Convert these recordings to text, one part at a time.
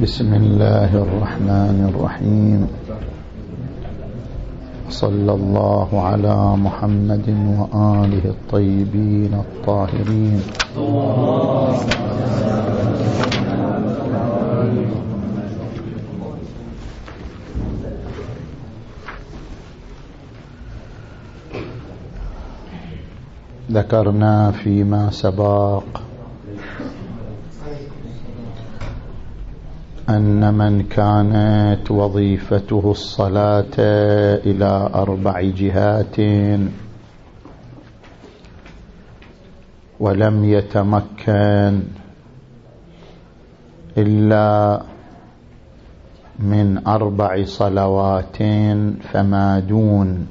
بسم الله الرحمن الرحيم. صلى الله على محمد وآله الطيبين الطاهرين. ذكرنا فيما سبق أن من كانت وظيفته الصلاة إلى أربع جهات ولم يتمكن إلا من أربع صلوات فما دون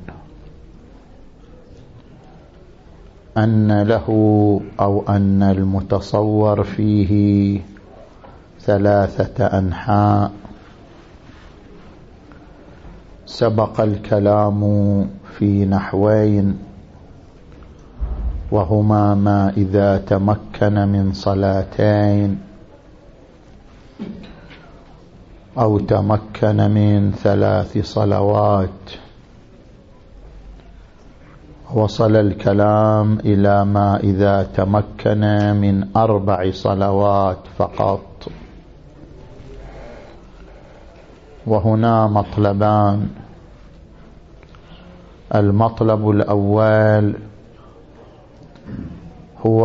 أن له أو أن المتصور فيه ثلاثة أنحاء. سبق الكلام في نحوين وهما ما إذا تمكن من صلاتين أو تمكن من ثلاث صلوات. وصل الكلام إلى ما إذا تمكن من أربع صلوات فقط. وهنا مطلبان. المطلب الأول هو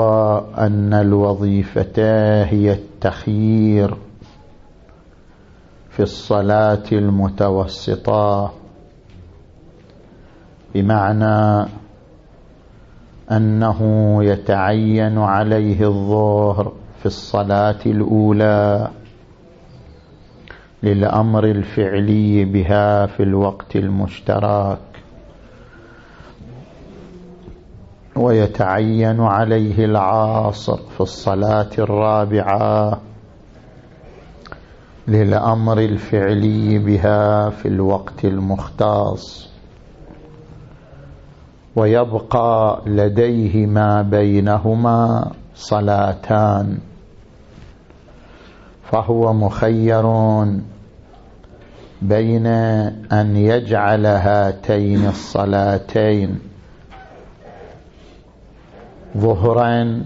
أن الوظيفة هي التخيير في الصلاة المتوسطة. بمعنى أنه يتعين عليه الظهر في الصلاة الأولى. للأمر الفعلي بها في الوقت المشترك. ويتعين عليه العاصر في الصلاة الرابعة للأمر الفعلي بها في الوقت المختص. ويبقى لديه ما بينهما صلاتان. فهو مخير بين أن يجعل هاتين الصلاتين ظهرا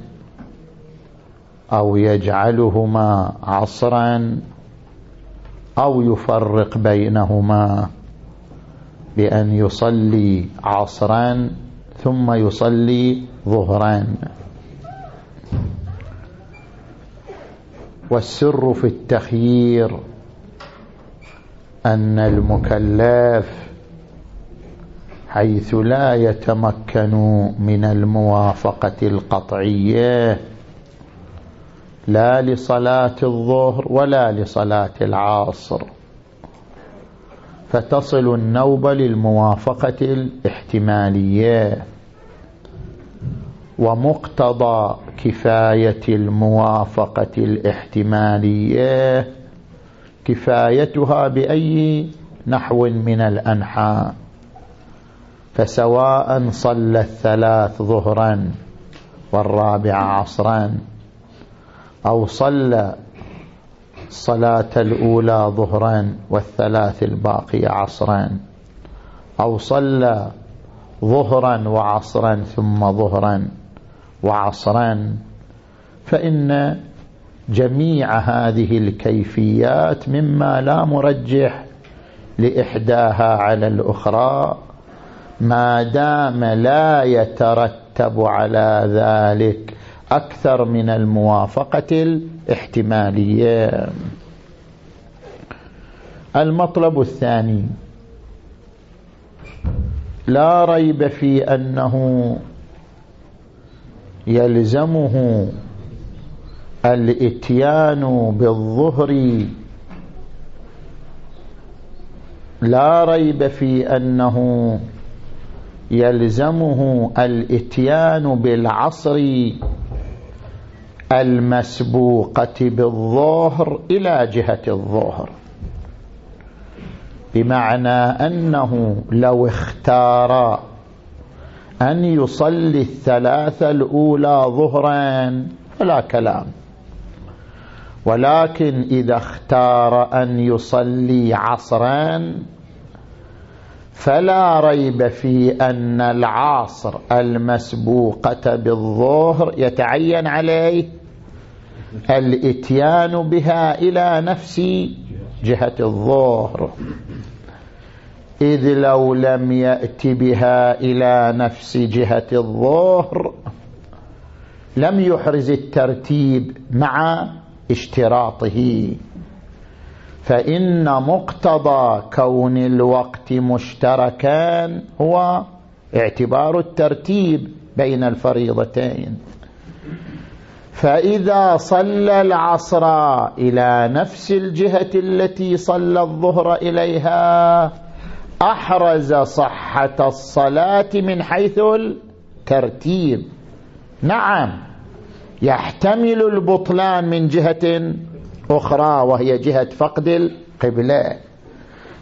أو يجعلهما عصرا أو يفرق بينهما بأن يصلي عصرا ثم يصلي ظهرا والسر في التخيير أن المكلف حيث لا يتمكن من الموافقة القطعية لا لصلاة الظهر ولا لصلاة العصر فتصل النوبة للموافقة الاحتمالية ومقتضى كفاية الموافقة الاحتمالية كفايتها بأي نحو من الأنحاء. فسواء صلى الثلاث ظهرا والرابع عصرا أو صلى الصلاة الأولى ظهرا والثلاث الباقية عصرا أو صلى ظهرا وعصرا ثم ظهرا وعصرا فإن جميع هذه الكيفيات مما لا مرجح لإحداها على الأخرى ما دام لا يترتب على ذلك أكثر من الموافقة الاحتمالية. المطلب الثاني لا ريب في أنه يلزمه الاتيان بالظهر. لا ريب في أنه يلزمه الاتيان بالعصر المسبوقة بالظهر إلى جهة الظهر. بمعنى أنه لو اختار أن يصلي الثلاثة الأولى ظهرا فلا كلام. ولكن إذا اختار أن يصلي عصرا فلا ريب في أن العصر المسبوقة بالظهر يتعين عليه الإتيان بها إلى نفس جهة الظهر. إذ لو لم يأت بها إلى نفس جهة الظهر لم يحرز الترتيب مع اشتراطه. فإن مقتضى كون الوقت مشتركان هو اعتبار الترتيب بين الفريضتين. فإذا صلى العصر إلى نفس الجهة التي صلى الظهر إليها أحرز صحة الصلاة من حيث الترتيب. نعم. يحتمل البطلان من جهة أخرى وهي جهة فقد القبلة.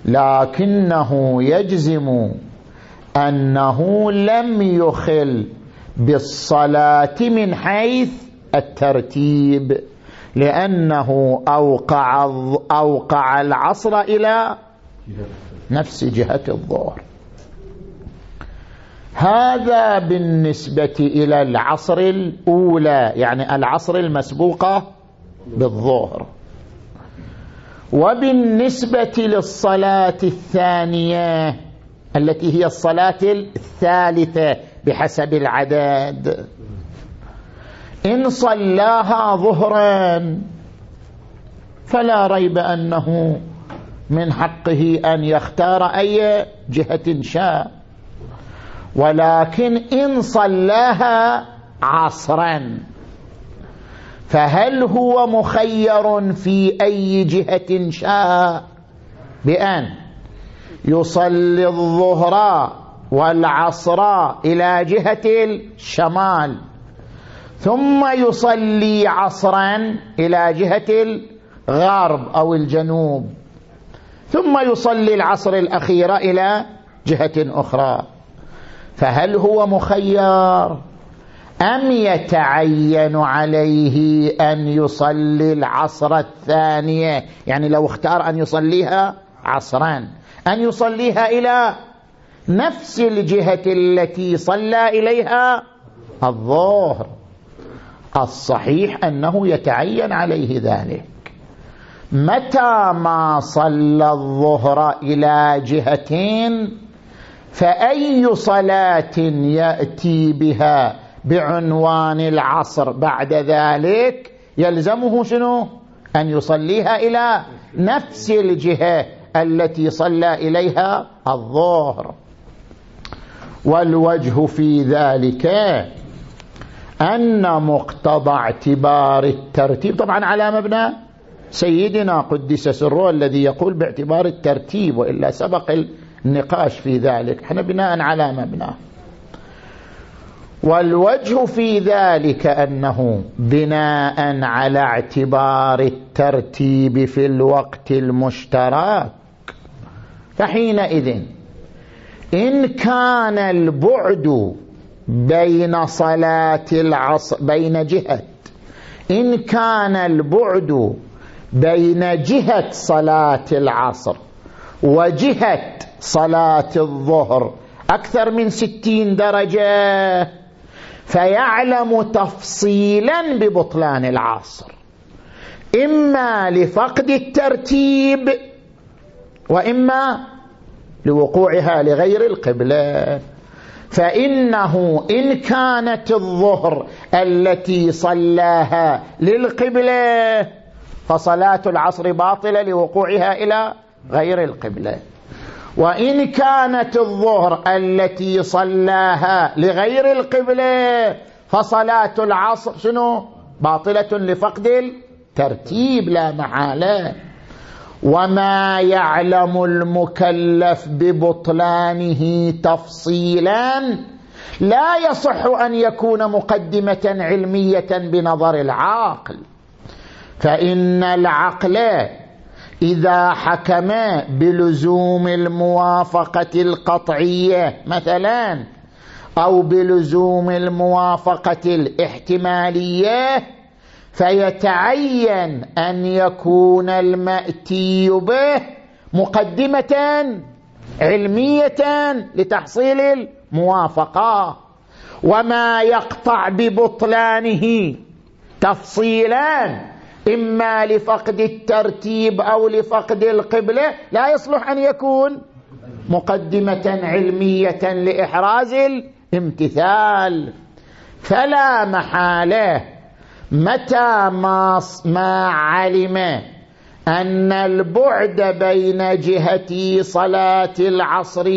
لكنه يجزم أنه لم يخل بالصلاة من حيث الترتيب لأنه أوقع, أوقع العصر إلى نفس جهة الظهر. هذا بالنسبة إلى العصر الأولى يعني العصر المسبوقة بالظهر. وبالنسبة للصلاة الثانية التي هي الصلاة الثالثة بحسب العدد. إن صلاها ظهرا فلا ريب أنه من حقه أن يختار أي جهة شاء. ولكن إن صلاها عصرا فهل هو مخير في أي جهة شاء؟ بأن يصلي الظهر والعصر إلى جهة الشمال ثم يصلي عصرا إلى جهة الغرب أو الجنوب ثم يصلي العصر الأخير إلى جهة أخرى. فهل هو مخير؟ أم يتعين عليه أن يصلي العصر الثانية؟ يعني لو اختار أن يصليها عصرا أن يصليها إلى نفس الجهة التي صلى إليها الظهر. الصحيح أنه يتعين عليه ذلك. متى ما صلى الظهر إلى جهتين فأي صلاة يأتي بها بعنوان العصر بعد ذلك يلزمه شنو؟ أن يصليها إلى نفس الجهة التي صلى إليها الظهر. والوجه في ذلك أن مقتضى اعتبار الترتيب. طبعا على مبنى سيدنا قدس سره الذي يقول باعتبار الترتيب وإلا سبق النقاش في ذلك. إحنا بناء على مبنى والوجه في ذلك أنه بناء على اعتبار الترتيب في الوقت المشترك. فحينئذ إن كان البعد بين صلاة العصر بين جهة إن كان البعد بين جهة صلاة العصر وجهة صلاة الظهر أكثر من ستين درجة فيعلم تفصيلا ببطلان العصر. إما لفقد الترتيب وإما لوقوعها لغير القبلة. فإنه إن كانت الظهر التي صلاها للقبلة فصلاة العصر باطلة لوقوعها إلى غير القبلة. وإن كانت الظهر التي صلاها لغير القبلة فصلاة العصر شنو؟ باطلة لفقد الترتيب لا محالة. وما يعلم المكلف ببطلانه تفصيلا لا يصح أن يكون مقدمة علمية بنظر العاقل. فإن العقل إذا حكم بلزوم الموافقة القطعية مثلا أو بلزوم الموافقة الاحتمالية فيتعين أن يكون المأتي به مقدمة علمية لتحصيل الموافقة. وما يقطع ببطلانه تفصيلا إما لفقد الترتيب أو لفقد القبلة لا يصلح أن يكون مقدمة علمية لإحراز الامتثال. فلا محالة متى ما, ما علم أن البعد بين جهة صلاة العصر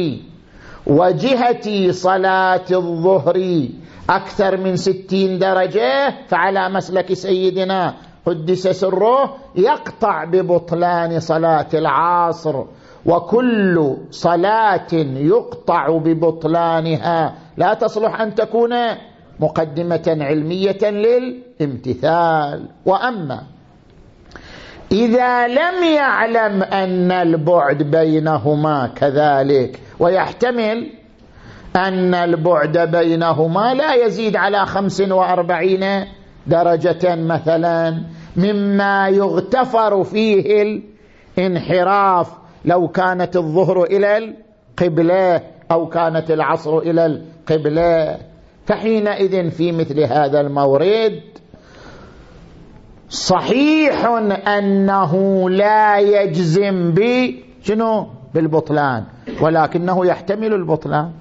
وجهة صلاة الظهر أكثر من ستين درجة فعلى مسلك سيدنا قدس سره يقطع ببطلان صلاة العصر وكل صلاة يقطع ببطلانها. لا تصلح أن تكون مقدمة علمية للامتثال. وأما إذا لم يعلم أن البعد بينهما كذلك ويحتمل أن البعد بينهما لا يزيد على خمس وأربعين درجة مثلا مما يغتفر فيه الانحراف. لو كانت الظهر إلى القبلة أو كانت العصر إلى القبلة. فحينئذ في مثل هذا المورد صحيح أنه لا يجزم ب شنو؟ بالبطلان. ولكنه يحتمل البطلان.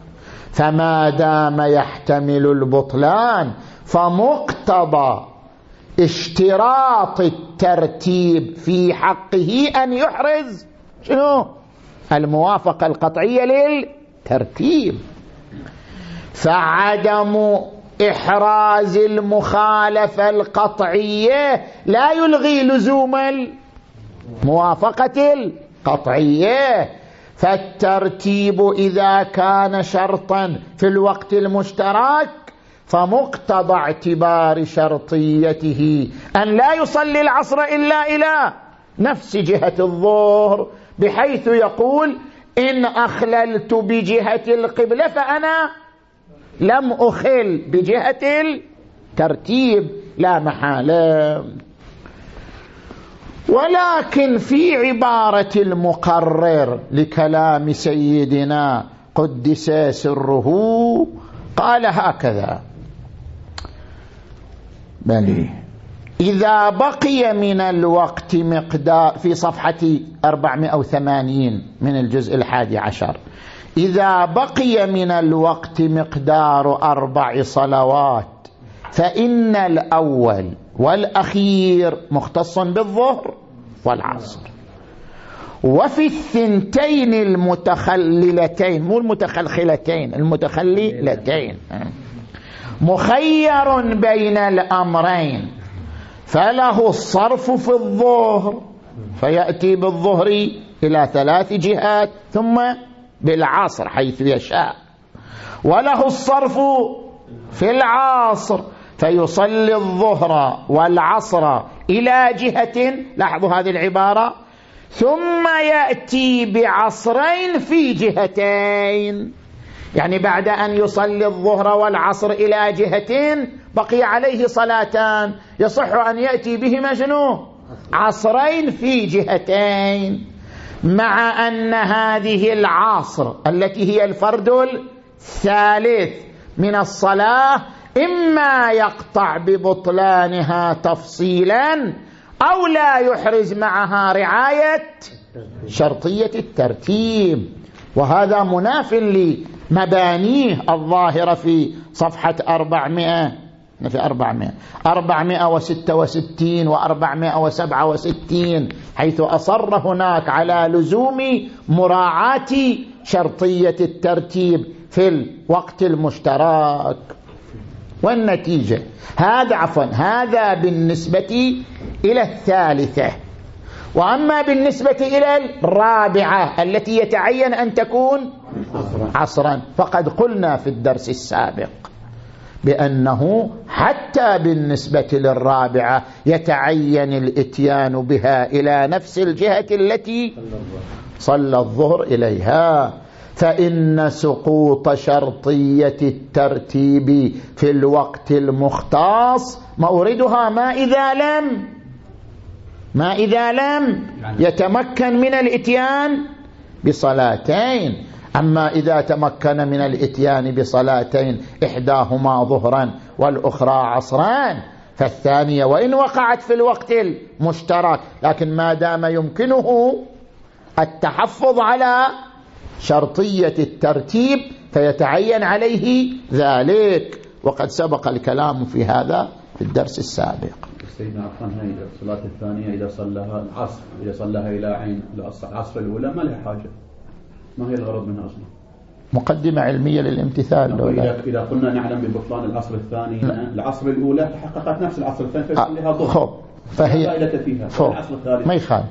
فما دام يحتمل البطلان فمقتضى اشتراط الترتيب في حقه أن يحرز. شنو؟ الموافقة القطعية للترتيب. فعدم إحراز المخالفة القطعية لا يلغي لزوم الموافقة القطعية. فالترتيب إذا كان شرطا في الوقت المشترك فمقتضى اعتبار شرطيته أن لا يصلي العصر إلا إلى نفس جهة الظهر بحيث يقول إن أخللت بجهة القبلة فأنا لم أخل بجهة الترتيب لا محالة. ولكن في عبارة المقرر لكلام سيدنا قدس سره قال هكذا بلي إذا بقي من الوقت مقدار في صفحة 480 من الجزء الحادي عشر. إذا بقي من الوقت مقدار أربع صلوات فإن الأول والأخير مختص بالظهر والعصر. وفي الثنتين المتخللتين مو المتخلخلتين المتخللتين. مخير بين الأمرين. فله الصرف في الظهر فيأتي بالظهر إلى ثلاث جهات ثم بالعصر حيث يشاء. وله الصرف في العصر فيصلي الظهر والعصر إلى جهة لاحظوا هذه العبارة ثم يأتي بعصرين في جهتين. يعني بعد أن يصلي الظهر والعصر إلى جهتين بقي عليه صلاتان. يصح أن يأتي بهما شنو؟ عصرين في جهتين. مع أن هذه العصر التي هي الفرد الثالث من الصلاة إما يقطع ببطلانها تفصيلا أو لا يحرز معها رعاية شرطية الترتيب. وهذا مناف لمبانيه الظاهرة في صفحة أربعمائة في أربعمائة أربعمائة وستة وستين وأربعمائة وسبعة وستين حيث أصر هناك على لزوم مراعاة شرطية الترتيب في الوقت المشترك والنتيجة. هذا عفوا هذا بالنسبة إلى الثالثة. وأما بالنسبة إلى الرابعة التي يتعين أن تكون عصرا فقد قلنا في الدرس السابق بأنه حتى بالنسبة للرابعة يتعين الإتيان بها إلى نفس الجهة التي صلى الظهر إليها. فإن سقوط شرطية الترتيب في الوقت المختص موردها ما إذا لم ما إذا لم يتمكن من الإتيان بصلاتين. أما إذا تمكن من الإتيان بصلاتين إحداهما ظهرا والأخرى عصران فالثانية وإن وقعت في الوقت المشترك. لكن ما دام يمكنه التحفظ على شرطية الترتيب فيتعين عليه ذلك. وقد سبق الكلام في هذا في الدرس السابق. سيدنا عفان هاي الصلاة الثانية إذا صلىها العصر إذا صلىها إلى عين العصر الأولى ما لها حاجة. ما هي الغرض منها أصلا. مقدمة علمية للامتثال نعم، إذا, قلنا نعلم ببطلان العصر الثاني لا. العصر الأولى تحققت نفس العصر الثاني فيصليها ظهر. خب فهي فيها الثالث. ما يخالف.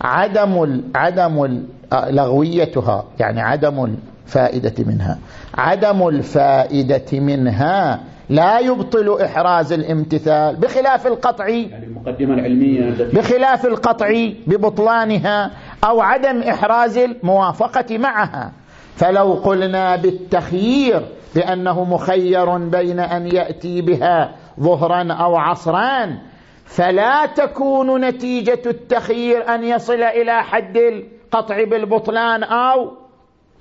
عدم. عدم. آه، لغويتها يعني عدم الفائدة منها. عدم الفائدة منها لا يبطل إحراز الامتثال بخلاف القطع يعني المقدمة العلمية بخلاف القطع ببطلانها أو عدم إحراز الموافقة معها. فلو قلنا بالتخيير بأنه مخير بين أن يأتي بها ظهرا أو عصران فلا تكون نتيجة التخيير أن يصل إلى حد القطع بالبطلان أو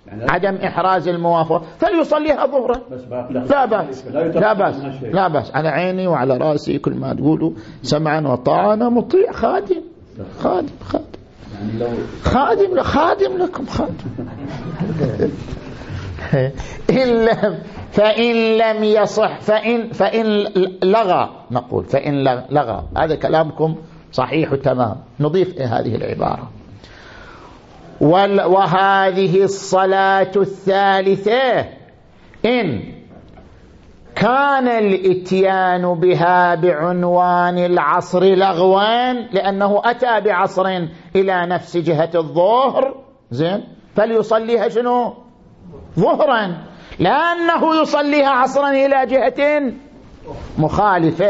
يعني عدم إحراز الموافقة. فليصليها ظهرا لا بأس. لا بأس. لا بأس. على عيني وعلى رأسي كل ما تقولوا. سمعا وطاعة أنا مطيع. خادم. خادم. خادم. يعني خادم خادم لكم. خادم. إن لم فإن لم يصح فإن, فإن لغى. نقول فإن لغى. هذا كلامكم صحيح تمام نضيف هذه العبارة. وهذه الصلاة الثالثة. إن كان الإتيان بها بعنوان العصر لغوا لأنه أتى بعصر إلى نفس جهة الظهر زين؟ فليصليها شنو؟ ظهرا. لأنه يصليها عصرا إلى جهة مخالفة.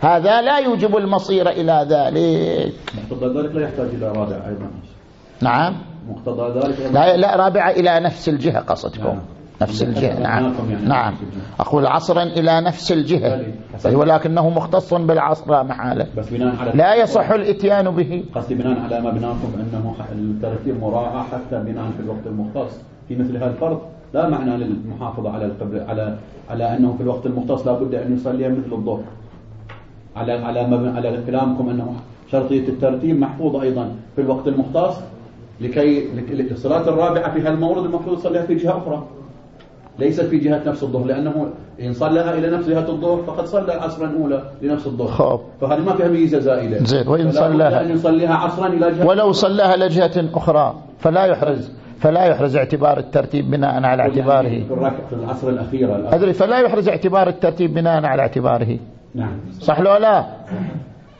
هذا لا يوجب المصير إلى ذلك. ذلك لا يحتاج إلى رادع أيضا. نعم. مقتضى ذلك لا, لا رابعة إلى نفس الجهة قصدكم. نعم. نفس الجهة نعم. يعني نعم. أقول عصرا إلى نفس الجهة. ولكنه مختص بالعصر لا محالة. لا يصح الإتيان به. قصدي بناء على مبناكم أنه الترتيب مراعاة حتى بناء في الوقت المختص. في مثل هذا الفرض لا معنى للمحافظة على القبل على على أنه في الوقت المختص لا بد أن يصلي مثل الظهر. على على على كلامكم أنه شرطية الترتيب محفوظة أيضا. في الوقت المختص لكي الصلاة الرابعة في هالمورد المفروض يصليها في جهة أخرى. ليست في جهة نفس الظهر لأنه إن صلىها إلى نفس جهة الظهر فقد صلى عصرا أولى لنفس الظهر. خب. فهذه ما فيها ميزة زائدة. زين وإن صلىها أن يصليها عصرا إلى جهة ولو صلىها لجهة أخرى فلا يحرز فلا يحرز اعتبار الترتيب بناء على اعتباره. في العصر الأخير. أدري فلا يحرز اعتبار الترتيب بناء على اعتباره. نعم. صح لو لا؟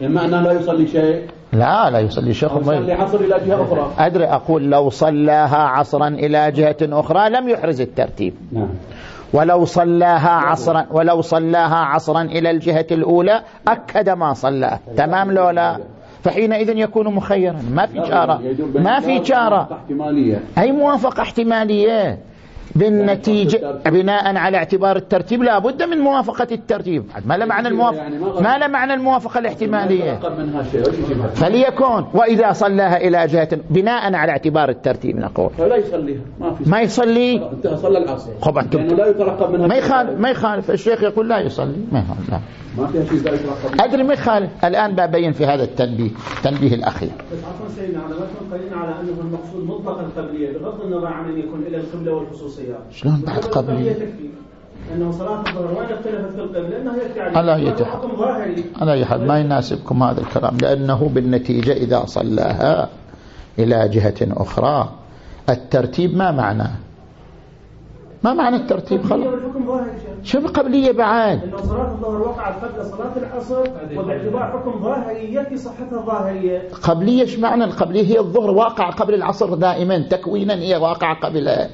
إما أنه لا يصلي شيء. لا لا يصلي شيخ يصلي عصر إلى جهة أخرى. أدري أقول لو صلاها عصرا إلى جهة أخرى لم يحرز الترتيب. نعم. ولو صلاها عصرا ولو صلاها عصرا إلى الجهة الأولى أكد ما صلاه تمام لو لا؟ فحينئذ يكون مخيرا. ما في شارة ما في شارة أي موافقة احتمالية؟ بالنتيجة بناء على اعتبار الترتيب لا بد من موافقة الترتيب. ما له معنى الموافقة يعني ما له معنى الموافقة الاحتمالية. فليكون وإذا صلاها إلى جهة بناء على اعتبار الترتيب نقول. فلا يصليها ما في ما يصلي؟ صلى العصر. خب أنتم لا يترقب منها ما يخالف ما يخالف. الشيخ يقول لا يصلي. ما يخالف لا. ما فيها شيء أدري ما يخالف. الآن ببين في هذا التنبيه التنبيه الأخير. بس عفوا سيدنا على ما على أنه المقصود مطلقا القبلية بغض النظر عن أن يكون إلى القبلة والخصوصيات شلون بعد قبلية أنه صلاة الظهر وين اختلفت في القبلة أنه يكفي على حكم ظاهري. على أي حد ما يناسبكم هذا الكلام لأنه بالنتيجة إذا صلاها إلى جهة أخرى الترتيب ما معناه؟ ما معنى الترتيب؟ خلاص. شوف قبلية بعد انه صلاة الظهر وقعت قبل صلاة العصر وباعتبار حكم ظاهري يكفي صحتها ظاهرية. قبلية إيش معنى القبلية؟ هي الظهر واقع قبل العصر دائما تكوينا هي واقع قبلها.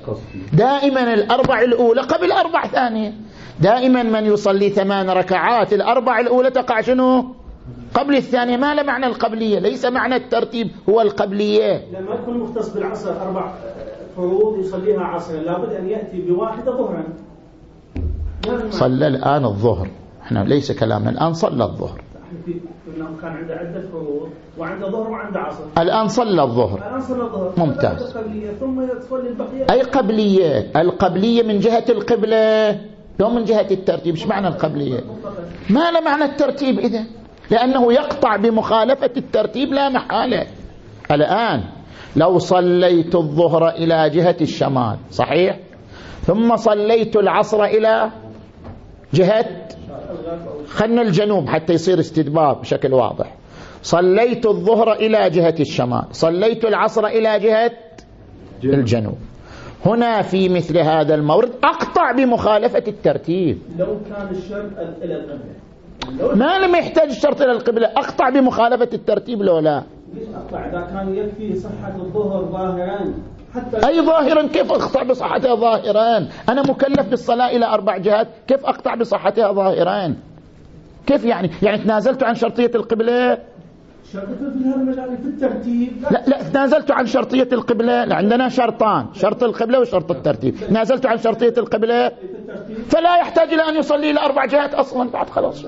دائما الأربع الأولى قبل أربع ثانية. دائما من يصلي ثمان ركعات الأربع الأولى تقع شنو؟ قبل الثانية. ما له معنى القبلية؟ ليس معنى الترتيب هو القبلية. لما يكون مختص بالعصر أربع فروض يصليها عصرا. لابد أن يأتي بواحدة ظهرا. صلى الآن الظهر. إحنا ليس كلامنا الآن صلى الظهر. كان عنده عدة فروض وعنده ظهر وعنده عصر. الآن صلى الظهر. الآن صلى الظهر. ممتاز. ثم أي قبلية؟ القبلية من جهة القبلة. لو من جهة الترتيب إيش معنى القبلية؟ ما له معنى الترتيب إذا؟ لأنه يقطع بمخالفة الترتيب لا محالة. الآن لو صليت الظهر إلى جهة الشمال صحيح؟ ثم صليت العصر إلى جهة خلنا الجنوب حتى يصير استدبار بشكل واضح. صليت الظهر إلى جهة الشمال صليت العصر إلى جهة الجنوب. هنا في مثل هذا المورد أقطع بمخالفة الترتيب. لو كان الشرط إلى القبلة. ما لم يحتاج الشرط إلى القبلة أقطع بمخالفة الترتيب لو لا. ليش أقطع؟ إذا كان يكفي صحة الظهر ظاهرا حتى أي ظاهرا؟ كيف أقطع بصحتها ظاهرا أنا مكلف بالصلاة إلى أربع جهات كيف أقطع بصحتها ظاهرا كيف يعني؟ يعني تنازلت عن شرطية القبلة؟ في الترتيب؟ لا. لا تنازلت عن شرطية القبلة. عندنا شرطان شرط القبلة وشرط الترتيب. تنازلت عن شرطية القبلة؟ فلا يحتاج إلى أن يصلي إلى أربع جهات أصلا. بعد خلاص.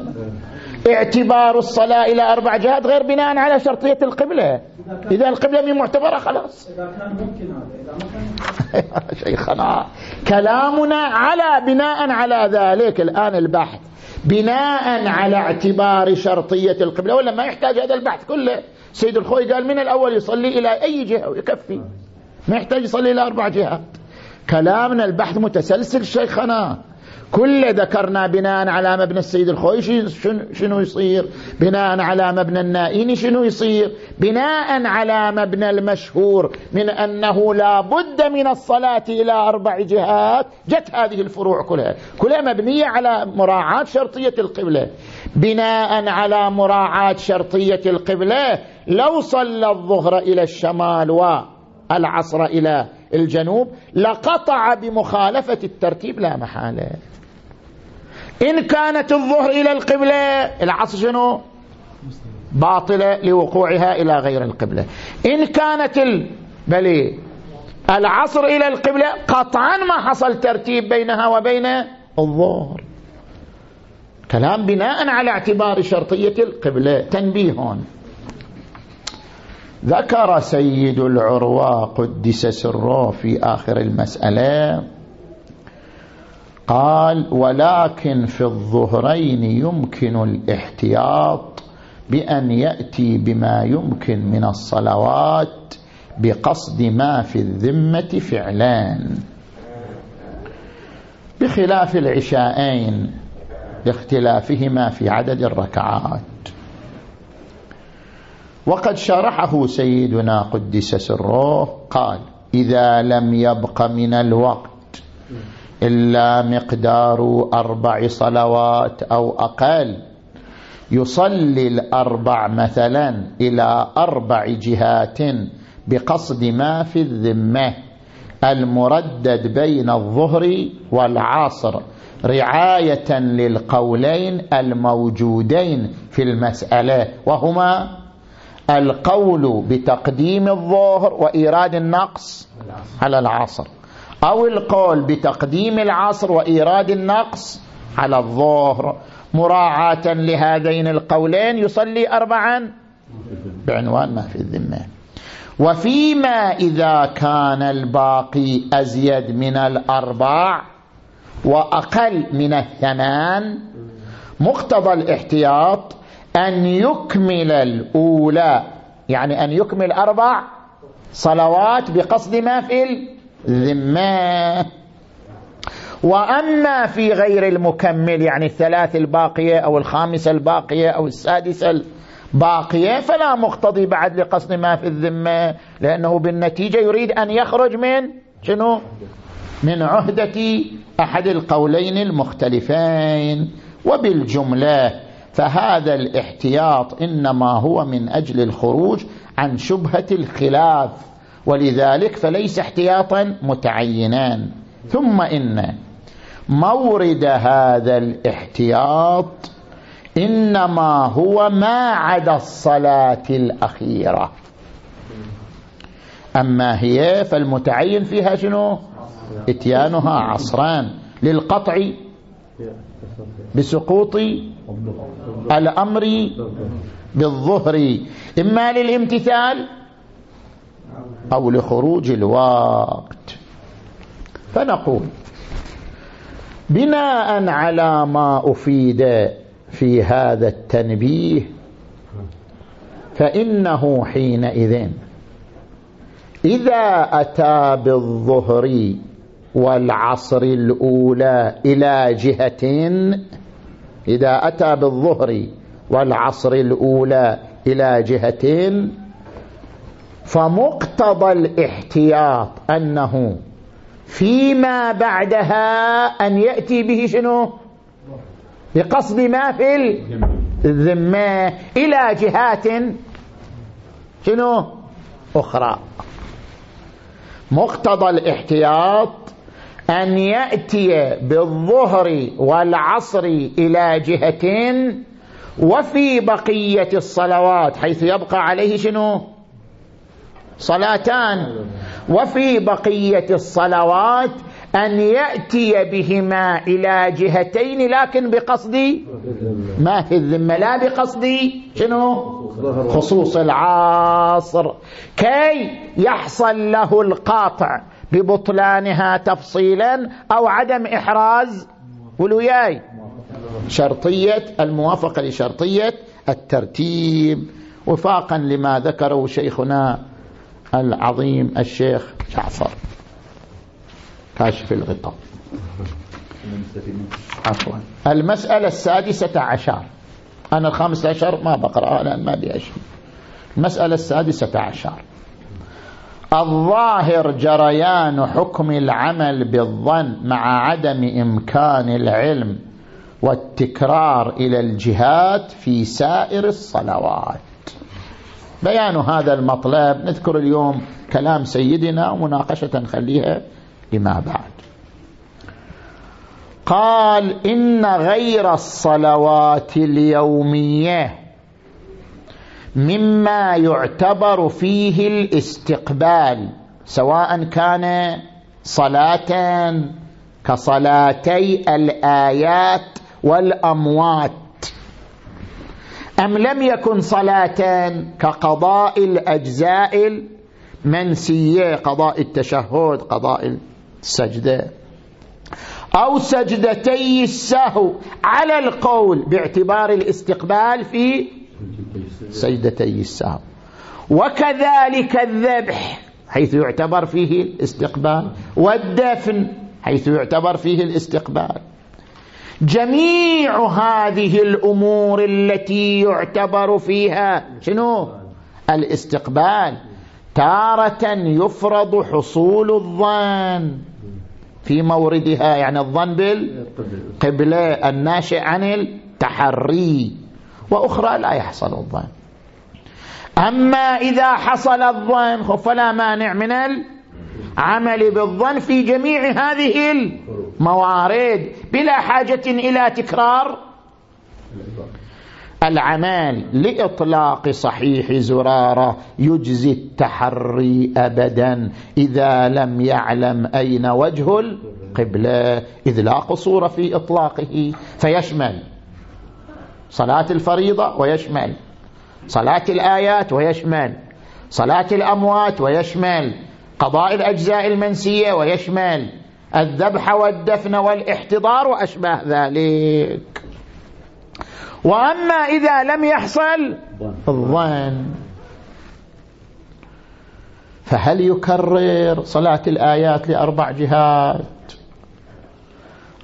اعتبار الصلاة إلى أربع جهات غير بناء على شرطية القبلة. إذا القبلة من معتبرة خلاص. إذا كان ممكن هذا شيخنا كلامنا على بناء على ذلك الآن البحث. بناء على اعتبار شرطية القبلة ولا ما يحتاج هذا البحث كله؟ سيد الخوي قال من الأول يصلي إلى أي جهة ويكفي. ما يحتاج يصلي إلى أربع جهات. كلامنا البحث متسلسل شيخنا. كل ذكرنا بناء على مبنى السيد الخويشي شنو يصير؟ بناء على مبنى النائيني شنو يصير؟ بناء على مبنى المشهور من أنه لا بد من الصلاة إلى أربع جهات. جت هذه الفروع كلها. كلها مبنية على مراعاة شرطية القبلة. بناء على مراعاة شرطية القبلة. لو صلى الظهر إلى الشمال والعصر إلى الجنوب لقطع بمخالفة الترتيب لا محالة. إن كانت الظهر إلى القبلة العصر شنو؟ باطلة لوقوعها إلى غير القبلة. إن كانت بلي العصر إلى القبلة قطعا ما حصل ترتيب بينها وبين الظهر. كلام بناء على اعتبار شرطية القبلة. تنبيه ذكر سيد العروة قدس سره في آخر المسألة قال ولكن في الظهرين يمكن الاحتياط بأن يأتي بما يمكن من الصلوات بقصد ما في الذمة فعلان. بخلاف العشاءين لاختلافهما في عدد الركعات. وقد شرحه سيدنا قدس سره قال إذا لم يبق من الوقت إلا مقدار أربع صلوات أو أقل. يصلي الأربع مثلا إلى أربع جهات بقصد ما في الذمة. المردد بين الظهر والعصر رعاية للقولين الموجودين في المسألة وهما القول بتقديم الظهر وإيراد النقص على العصر. أو القول بتقديم العصر وإيراد النقص على الظهر مراعاة لهذين القولين يصلي أربعا بعنوان ما في الذمة. وفيما إذا كان الباقي أزيد من الأربع وأقل من الثمان مقتضى الاحتياط أن يكمل الأولى يعني أن يكمل أربع صلوات بقصد ما في ذمة. وأما في غير المكمل يعني الثلاث الباقية أو الخامسة الباقية أو السادسة الباقية فلا مقتضي بعد لقصد ما في الذمة لأنه بالنتيجة يريد أن يخرج من شنو؟ من عهدة أحد القولين المختلفين. وبالجملة فهذا الاحتياط إنما هو من أجل الخروج عن شبهة الخلاف. ولذلك فليس احتياطا متعينا. ثم إن مورد هذا الاحتياط إنما هو ما عدا الصلاة الأخيرة. أما هي فالمتعين فيها شنو؟ إتيانها عصران للقطع بسقوط الأمر بالظهر. إما للامتثال أو لخروج الوقت. فنقول بناء على ما أفيد في هذا التنبيه فإنه حينئذ إذا أتى بالظهر والعصر الأولى إلى جهة إذا أتى بالظهر والعصر الأولى إلى جهة فمقتضى الاحتياط أنه فيما بعدها أن يأتي به شنو؟ بقصد ما في الذمة إلى جهات شنو؟ أخرى. مقتضى الاحتياط أن يأتي بالظهر والعصر إلى جهتين وفي بقية الصلوات حيث يبقى عليه شنو؟ صلاتان. وفي بقية الصلوات أن يأتي بهما إلى جهتين لكن بقصد ما في الذمة لا بقصد شنو؟ خصوص العاصر. كي يحصل له القاطع ببطلانها تفصيلا أو عدم إحراز. ولوياي شرطية الموافقة لشرطية الترتيب. وفاقا لما ذكره شيخنا العظيم الشيخ جعفر. كاشف الغطاء. عفوا. المسألة السادسة عشر. أنا الخامسة عشر ما بقرأ لأن ما بي المسألة السادسة عشر. الظاهر جريان حكم العمل بالظن مع عدم إمكان العلم والتكرار إلى الجهات في سائر الصلوات. بيان هذا المطلب. نذكر اليوم كلام سيدنا ومناقشة نخليها لما بعد. قال إن غير الصلوات اليومية مما يعتبر فيه الاستقبال سواء كان صلاة كصلاتي الآيات والأموات أم لم يكن صلاة كقضاء الأجزاء المنسية قضاء التشهد قضاء السجدة. أو سجدتي السهو على القول باعتبار الاستقبال في سجدتي السهو. وكذلك الذبح حيث يعتبر فيه الاستقبال. والدفن حيث يعتبر فيه الاستقبال. جميع هذه الأمور التي يعتبر فيها شنو؟ الاستقبال. تارة يفرض حصول الظن في موردها يعني الظن بالقبلة الناشئ عن التحري. وأخرى لا يحصل الظن. أما إذا حصل الظن فلا مانع من العمل بالظن في جميع هذه الموارد بلا حاجة إلى تكرار العمل لإطلاق صحيح زرارة يجزي التحري أبدا إذا لم يعلم أين وجه القبلة إذ لا قصور في إطلاقه فيشمل صلاة الفريضة ويشمل صلاة الآيات ويشمل صلاة الأموات ويشمل قضاء الأجزاء المنسية ويشمل الذبح والدفن والاحتضار وأشباه ذلك. وأما إذا لم يحصل الظن فهل يكرر صلاة الآيات لأربع جهات؟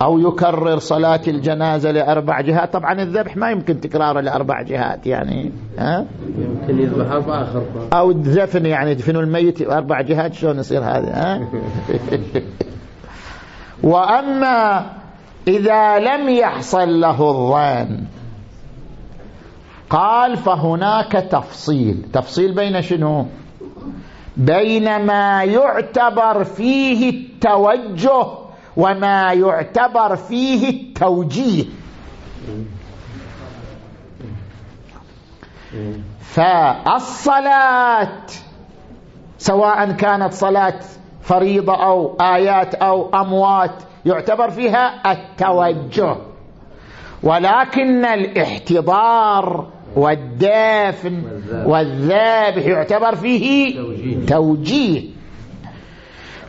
أو يكرر صلاة الجنازة لأربع جهات طبعا الذبح ما يمكن تكراره لأربع جهات يعني ها؟ يمكن يذبح أربع آخر أو الدفن يعني يدفنوا الميت أربع جهات شلون يصير هذا ها؟ وأما إذا لم يحصل له الظن قال فهناك تفصيل تفصيل بين شنو بين ما يعتبر فيه التوجه وما يعتبر فيه التوجيه. فالصلاة سواء كانت صلاة فريضة أو آيات أو أموات يعتبر فيها التوجه. ولكن الاحتضار والدافن والذابح يعتبر فيه توجيه.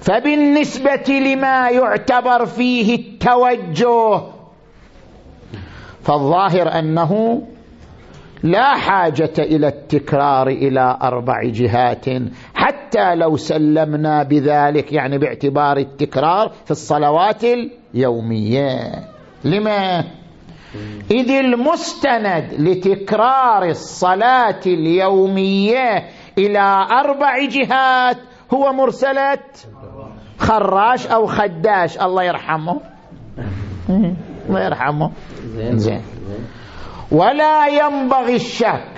فبالنسبة لما يعتبر فيه التوجه فالظاهر أنه لا حاجة إلى التكرار إلى أربع جهات حتى لو سلمنا بذلك يعني باعتبار التكرار في الصلوات اليومية لما؟ إذ المستند لتكرار الصلاة اليومية إلى أربع جهات هو مرسلة خراش أو خداش الله يرحمه. الله يرحمه. زين. ولا ينبغي الشك.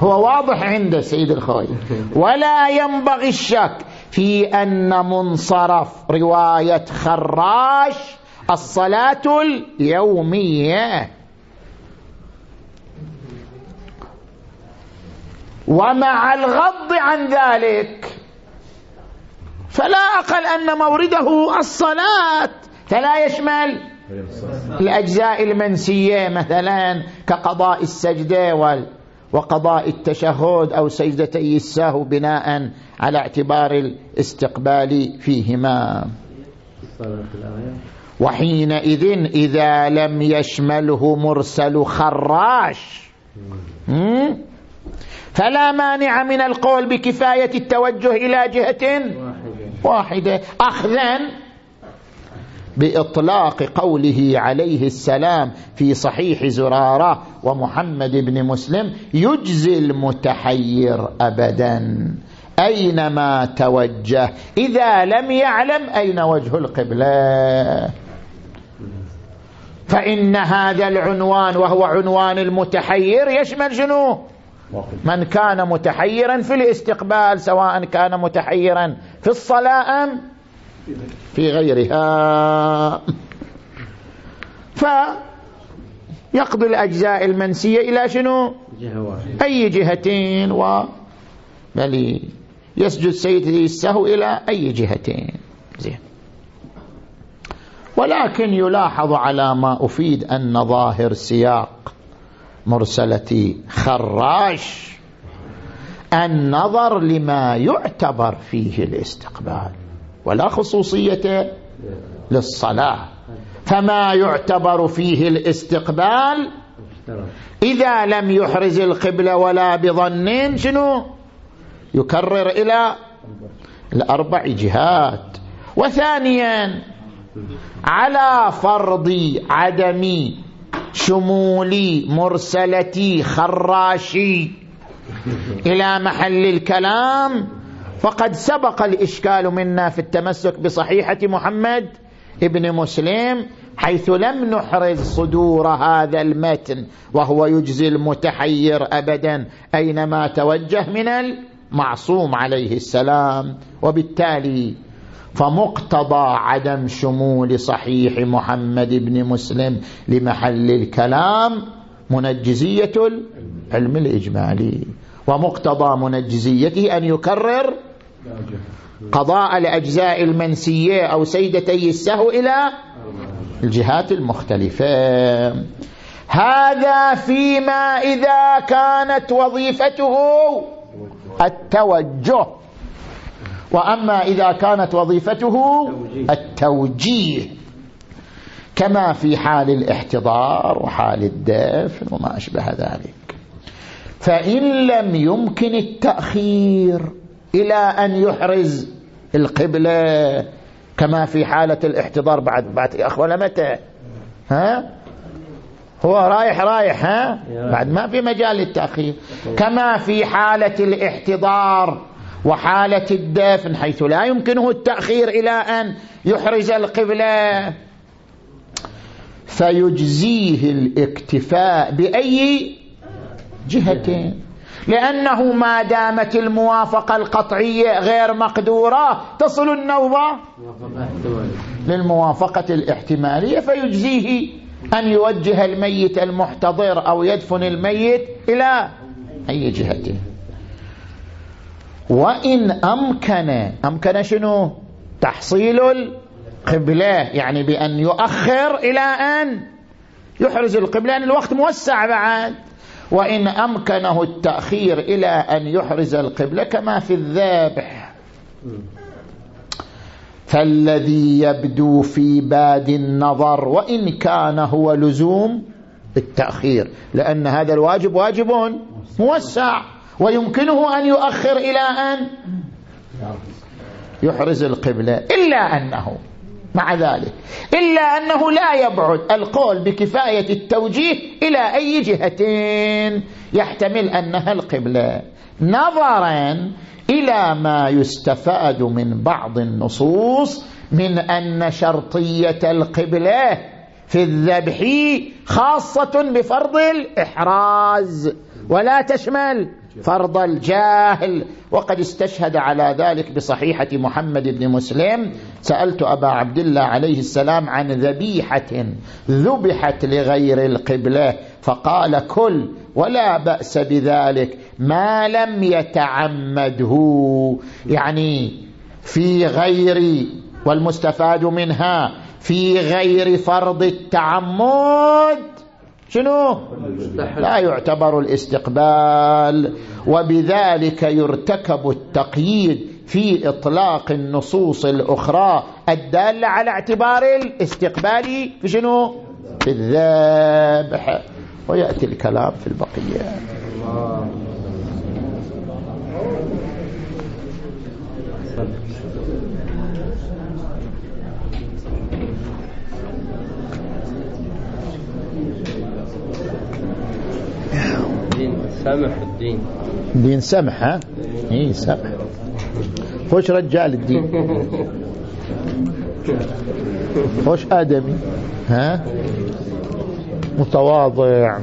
هو واضح عند سيد الخوي. ولا ينبغي الشك في أن منصرف رواية خراش الصلاة اليومية. ومع الغض عن ذلك فلا أقل أن مورده الصلاة. فلا يشمل الأجزاء المنسية مثلا كقضاء السجدة وقضاء التشهد أو سجدتي السهو بناء على اعتبار الاستقبال فيهما. وحينئذ إذا لم يشمله مرسل خراش. فلا مانع من القول بكفاية التوجه إلى جهة. واحدة. أخذا بإطلاق قوله عليه السلام في صحيح زرارة ومحمد بن مسلم يجزي المتحير أبدا أينما توجه إذا لم يعلم أين وجه القبلة. فإن هذا العنوان وهو عنوان المتحير يشمل شنو؟ من كان متحيرا في الاستقبال سواء كان متحيرا في الصلاة أم في غيرها. فيقضي الأجزاء المنسية إلى شنو؟ أي جهتين؟ و بل يسجد سيدي السهو إلى أي جهتين؟ زين. ولكن يلاحظ على ما أفيد أن ظاهر سياق مرسلة خراش. النظر لما يعتبر فيه الاستقبال ولا خصوصية للصلاة. فما يعتبر فيه الاستقبال إذا لم يحرز القبلة ولا بظن شنو؟ يكرر إلى الأربع جهات. وثانيا على فرض عدم شمولي مرسلتي خراشي. إلى محل الكلام. فقد سبق الإشكال منا في التمسك بصحيحة محمد ابن مسلم حيث لم نحرز صدور هذا المتن وهو يجزي المتحير أبدا أينما توجه من المعصوم عليه السلام. وبالتالي فمقتضى عدم شمول صحيح محمد بن مسلم لمحل الكلام منجزية العلم الإجمالي. ومقتضى منجزيته أن يكرر قضاء الأجزاء المنسية أو سيدتي السهو إلى الجهات المختلفة. هذا فيما إذا كانت وظيفته التوجه. وأما إذا كانت وظيفته التوجيه. كما في حال الاحتضار وحال الدفن وما أشبه ذلك. فإن لم يمكن التأخير إلى أن يحرز القبلة كما في حالة الاحتضار بعد بعد يا أخوانا متى؟ ها؟ هو رايح رايح ها؟ بعد ما في مجال للتأخير. كما في حالة الاحتضار وحالة الدفن حيث لا يمكنه التأخير إلى أن يحرز القبلة. فيجزيه الاكتفاء بأي جهتين. لأنه ما دامت الموافقة القطعية غير مقدورة تصل النوبة للموافقة الاحتمالية. فيجزيه أن يوجه الميت المحتضر أو يدفن الميت إلى أي جهة. وإن أمكن أمكن شنو؟ تحصيل القبلة يعني بأن يؤخر إلى أن يحرز القبلة لأن الوقت موسع بعد. وإن أمكنه التأخير إلى أن يحرز القبلة كما في الذابح فالذي يبدو في باد النظر وإن كان هو لزوم التأخير. لأن هذا الواجب واجب موسع. ويمكنه أن يؤخر إلى أن يحرز القبلة. إلا أنه مع ذلك إلا أنه لا يبعد القول بكفاية التوجيه إلى أي جهتين يحتمل أنها القبلة. نظرا إلى ما يستفاد من بعض النصوص من أن شرطية القبلة في الذبح خاصة بفرض الإحراز. ولا تشمل فرض الجاهل وقد استشهد على ذلك بصحيحة محمد بن مسلم. سألت أبا عبد الله عليه السلام عن ذبيحة ذبحت لغير القبلة فقال كل ولا بأس بذلك ما لم يتعمده. يعني في غير والمستفاد منها في غير فرض التعمد. شنو؟ لا يعتبر الاستقبال وبذلك يرتكب التقييد في إطلاق النصوص الأخرى الدالة على اعتبار الاستقبال في شنو؟ في الذبح. ويأتي الكلام في البقية. سمح الدين. دين سمح ها؟ اي سمح خوش رجال الدين. خوش آدمي ها؟ متواضع.